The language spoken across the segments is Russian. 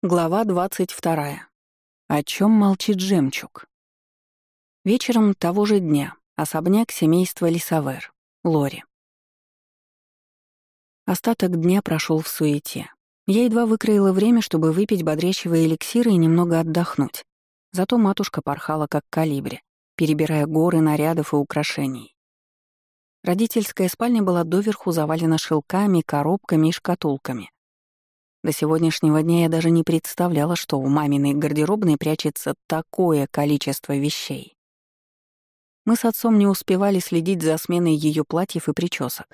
Глава 22. О чем молчит жемчуг? Вечером того же дня. Особняк семейства Лисавер. Лори. Остаток дня прошел в суете. Я едва выкроила время, чтобы выпить бодрящего эликсира и немного отдохнуть. Зато матушка порхала как калибри, перебирая горы нарядов и украшений. Родительская спальня была доверху завалена шелками, коробками и шкатулками — до сегодняшнего дня я даже не представляла, что в маминой гардеробной прячется такое количество вещей. Мы с отцом не успевали следить за сменой ее платьев и причесок.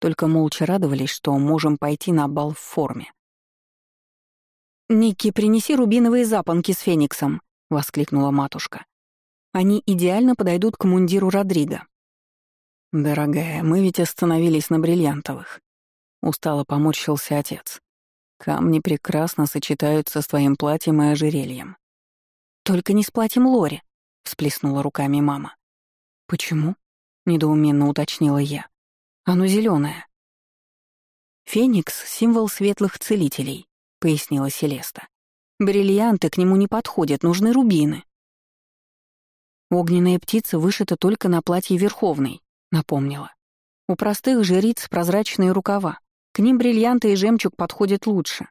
Только молча радовались, что можем пойти на бал в форме. «Ники, принеси рубиновые запонки с фениксом», — воскликнула матушка. «Они идеально подойдут к мундиру Родриго». «Дорогая, мы ведь остановились на бриллиантовых», — устало поморщился отец. Камни прекрасно сочетаются с твоим платьем и ожерельем. Только не с платьем Лори, всплеснула руками мама. Почему? недоуменно уточнила я. Оно зеленое. Феникс — символ светлых целителей, пояснила Селеста. Бриллианты к нему не подходят, нужны рубины. Огненная птица вышита только на платье Верховной, напомнила. У простых жриц прозрачные рукава, к ним бриллианты и жемчуг подходят лучше.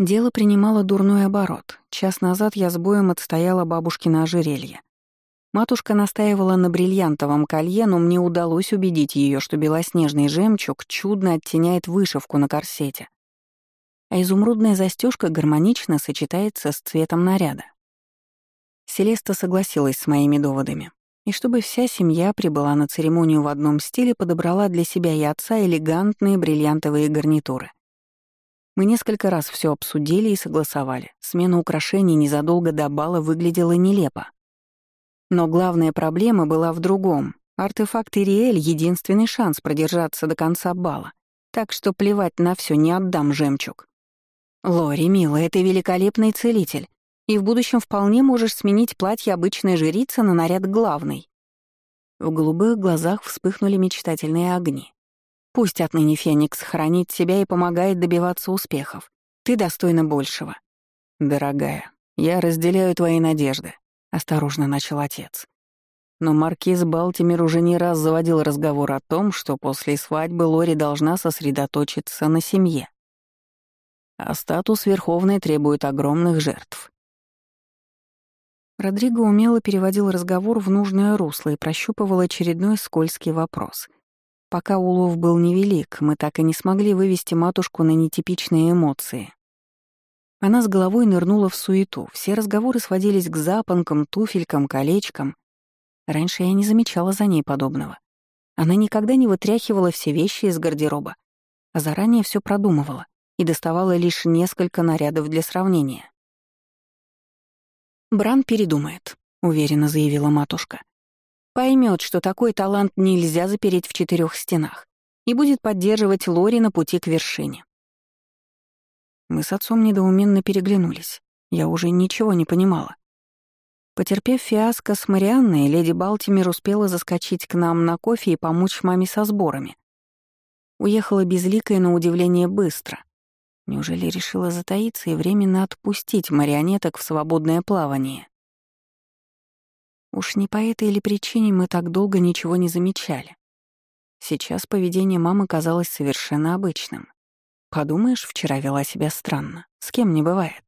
Дело принимало дурной оборот. Час назад я с боем отстояла бабушкино ожерелье. Матушка настаивала на бриллиантовом колье, но мне удалось убедить ее, что белоснежный жемчуг чудно оттеняет вышивку на корсете. А изумрудная застежка гармонично сочетается с цветом наряда. Селеста согласилась с моими доводами и чтобы вся семья прибыла на церемонию в одном стиле, подобрала для себя и отца элегантные бриллиантовые гарнитуры. Мы несколько раз все обсудили и согласовали. Смена украшений незадолго до бала выглядела нелепо. Но главная проблема была в другом. Артефакт Ириэль — единственный шанс продержаться до конца бала. Так что плевать на все, не отдам жемчуг. Лори, милая, ты великолепный целитель и в будущем вполне можешь сменить платье обычной жрицы на наряд главной». В голубых глазах вспыхнули мечтательные огни. «Пусть отныне Феникс хранит себя и помогает добиваться успехов. Ты достойна большего». «Дорогая, я разделяю твои надежды», — осторожно начал отец. Но маркиз Балтимер уже не раз заводил разговор о том, что после свадьбы Лори должна сосредоточиться на семье. А статус Верховной требует огромных жертв. Родриго умело переводил разговор в нужное русло и прощупывал очередной скользкий вопрос. Пока улов был невелик, мы так и не смогли вывести матушку на нетипичные эмоции. Она с головой нырнула в суету, все разговоры сводились к запонкам, туфелькам, колечкам. Раньше я не замечала за ней подобного. Она никогда не вытряхивала все вещи из гардероба, а заранее все продумывала и доставала лишь несколько нарядов для сравнения. Бран передумает», — уверенно заявила матушка. Поймет, что такой талант нельзя запереть в четырех стенах и будет поддерживать Лори на пути к вершине. Мы с отцом недоуменно переглянулись. Я уже ничего не понимала. Потерпев фиаско с Марианной, леди Балтимер успела заскочить к нам на кофе и помочь маме со сборами. Уехала безликая на удивление быстро, Неужели решила затаиться и временно отпустить марионеток в свободное плавание? Уж не по этой или причине мы так долго ничего не замечали. Сейчас поведение мамы казалось совершенно обычным. Подумаешь, вчера вела себя странно. С кем не бывает.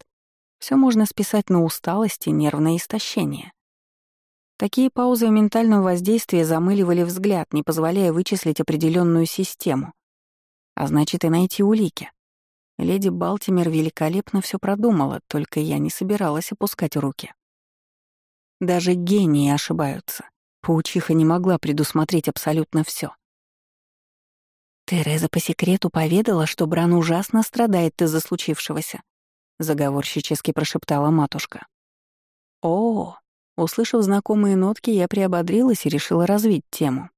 Все можно списать на усталость и нервное истощение. Такие паузы ментального воздействия замыливали взгляд, не позволяя вычислить определенную систему, а значит и найти улики. Леди Балтимер великолепно все продумала, только я не собиралась опускать руки. Даже гении ошибаются. Паучиха не могла предусмотреть абсолютно все. Тереза по секрету поведала, что Бран ужасно страдает из-за случившегося, заговорщически прошептала матушка. О, услышав знакомые нотки, я приободрилась и решила развить тему.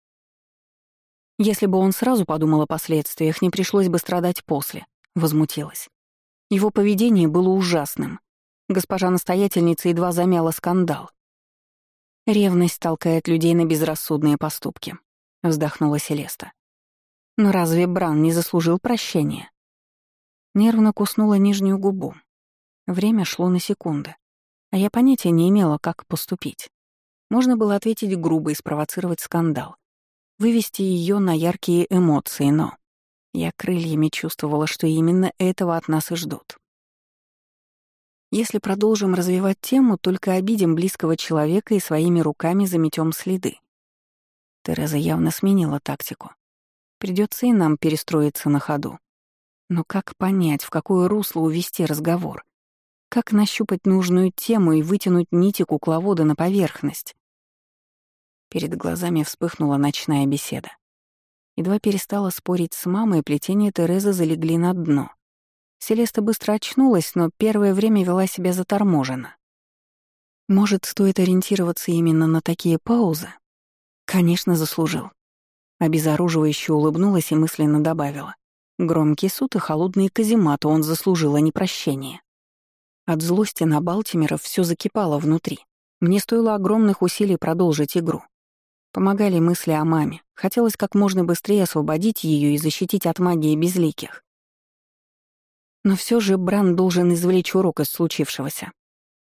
Если бы он сразу подумал о последствиях, не пришлось бы страдать после. Возмутилась. Его поведение было ужасным. Госпожа настоятельница едва замяла скандал. «Ревность толкает людей на безрассудные поступки», — вздохнула Селеста. «Но разве Бран не заслужил прощения?» Нервно куснула нижнюю губу. Время шло на секунды, а я понятия не имела, как поступить. Можно было ответить грубо и спровоцировать скандал, вывести ее на яркие эмоции, но я крыльями чувствовала, что именно этого от нас и ждут. Если продолжим развивать тему, только обидим близкого человека и своими руками заметем следы. Тереза явно сменила тактику. Придется и нам перестроиться на ходу. Но как понять, в какое русло увести разговор? Как нащупать нужную тему и вытянуть нити кукловода на поверхность? Перед глазами вспыхнула ночная беседа. Едва перестала спорить с мамой, плетения Терезы залегли на дно. Селеста быстро очнулась, но первое время вела себя заторможенно. Может, стоит ориентироваться именно на такие паузы? Конечно, заслужил. Обезоруживающе улыбнулась и мысленно добавила. Громкий суд и холодные казематы он заслужил, а не прощение. От злости на Балтимера все закипало внутри. Мне стоило огромных усилий продолжить игру. Помогали мысли о маме. Хотелось как можно быстрее освободить ее и защитить от магии безликих. Но все же Бран должен извлечь урок из случившегося.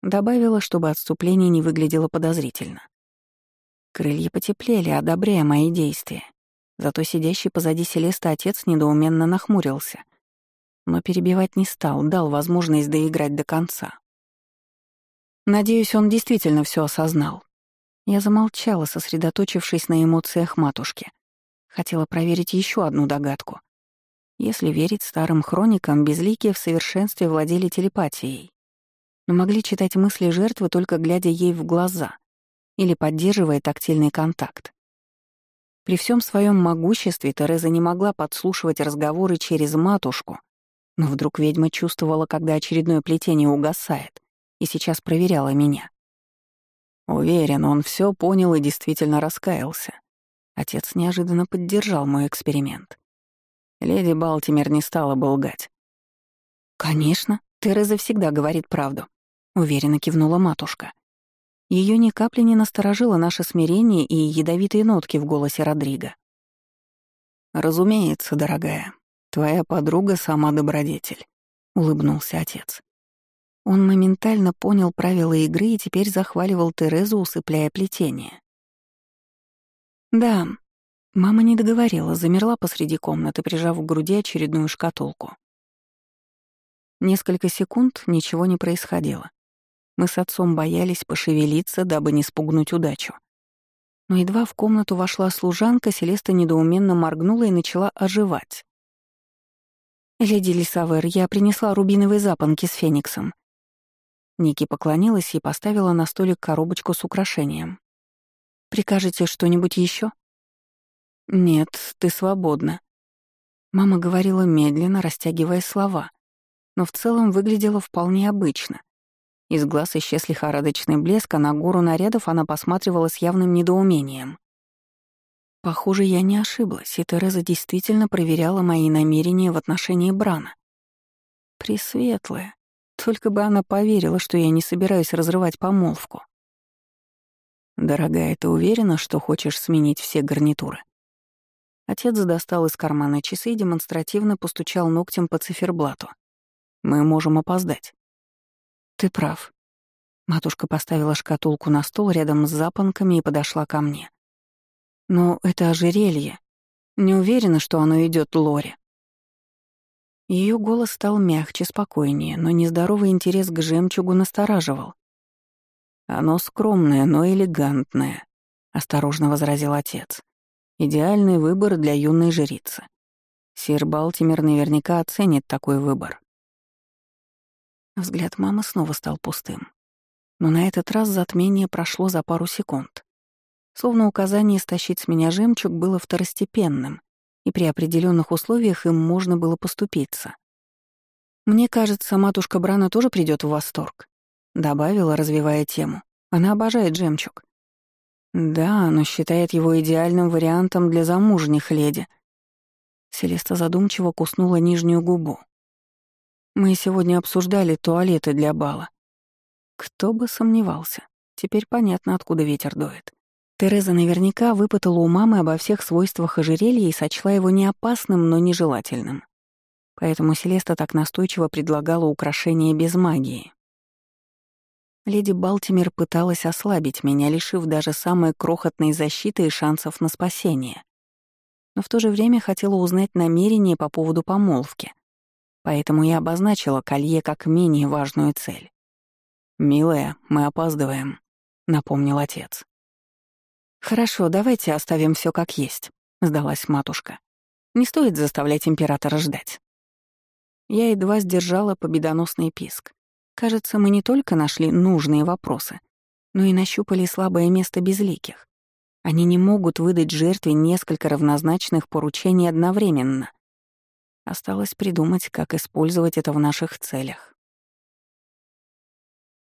Добавила, чтобы отступление не выглядело подозрительно. Крылья потеплели, одобряя мои действия. Зато сидящий позади Селеста отец недоуменно нахмурился. Но перебивать не стал, дал возможность доиграть до конца. Надеюсь, он действительно все осознал. Я замолчала, сосредоточившись на эмоциях матушки. Хотела проверить еще одну догадку. Если верить старым хроникам, безликие в совершенстве владели телепатией, но могли читать мысли жертвы, только глядя ей в глаза или поддерживая тактильный контакт. При всем своем могуществе Тереза не могла подслушивать разговоры через матушку, но вдруг ведьма чувствовала, когда очередное плетение угасает, и сейчас проверяла меня. Уверен, он все понял и действительно раскаялся. Отец неожиданно поддержал мой эксперимент. Леди Балтимер не стала бы лгать. «Конечно, Тереза всегда говорит правду», — уверенно кивнула матушка. Ее ни капли не насторожило наше смирение и ядовитые нотки в голосе Родриго. «Разумеется, дорогая, твоя подруга сама добродетель», — улыбнулся отец. Он моментально понял правила игры и теперь захваливал Терезу, усыпляя плетение. «Да», — мама не договорила, замерла посреди комнаты, прижав к груди очередную шкатулку. Несколько секунд ничего не происходило. Мы с отцом боялись пошевелиться, дабы не спугнуть удачу. Но едва в комнату вошла служанка, Селеста недоуменно моргнула и начала оживать. «Леди Лисавер, я принесла рубиновые запонки с фениксом». Ники поклонилась и поставила на столик коробочку с украшением. «Прикажете что-нибудь еще? «Нет, ты свободна». Мама говорила медленно, растягивая слова, но в целом выглядела вполне обычно. Из глаз исчез лихорадочный блеск, а на гору нарядов она посматривала с явным недоумением. Похоже, я не ошиблась, и Тереза действительно проверяла мои намерения в отношении Брана. Пресветлая. Только бы она поверила, что я не собираюсь разрывать помолвку. «Дорогая, ты уверена, что хочешь сменить все гарнитуры?» Отец достал из кармана часы и демонстративно постучал ногтем по циферблату. «Мы можем опоздать». «Ты прав». Матушка поставила шкатулку на стол рядом с запонками и подошла ко мне. «Но это ожерелье. Не уверена, что оно идет Лоре». Ее голос стал мягче, спокойнее, но нездоровый интерес к жемчугу настораживал. «Оно скромное, но элегантное», — осторожно возразил отец. «Идеальный выбор для юной жрицы. Сир Балтимер наверняка оценит такой выбор». Взгляд мамы снова стал пустым. Но на этот раз затмение прошло за пару секунд. Словно указание стащить с меня жемчуг было второстепенным, и при определенных условиях им можно было поступиться. «Мне кажется, матушка Брана тоже придет в восторг», — добавила, развивая тему. «Она обожает жемчуг». «Да, но считает его идеальным вариантом для замужних леди». Селеста задумчиво куснула нижнюю губу. Мы сегодня обсуждали туалеты для бала. Кто бы сомневался. Теперь понятно, откуда ветер дует. Тереза наверняка выпытала у мамы обо всех свойствах ожерелья и сочла его не опасным, но нежелательным. Поэтому Селеста так настойчиво предлагала украшения без магии. Леди Балтимер пыталась ослабить меня, лишив даже самой крохотной защиты и шансов на спасение. Но в то же время хотела узнать намерения по поводу помолвки. Поэтому я обозначила колье как менее важную цель. «Милая, мы опаздываем», — напомнил отец. «Хорошо, давайте оставим все как есть», — сдалась матушка. «Не стоит заставлять императора ждать». Я едва сдержала победоносный писк. Кажется, мы не только нашли нужные вопросы, но и нащупали слабое место безликих. Они не могут выдать жертве несколько равнозначных поручений одновременно. Осталось придумать, как использовать это в наших целях.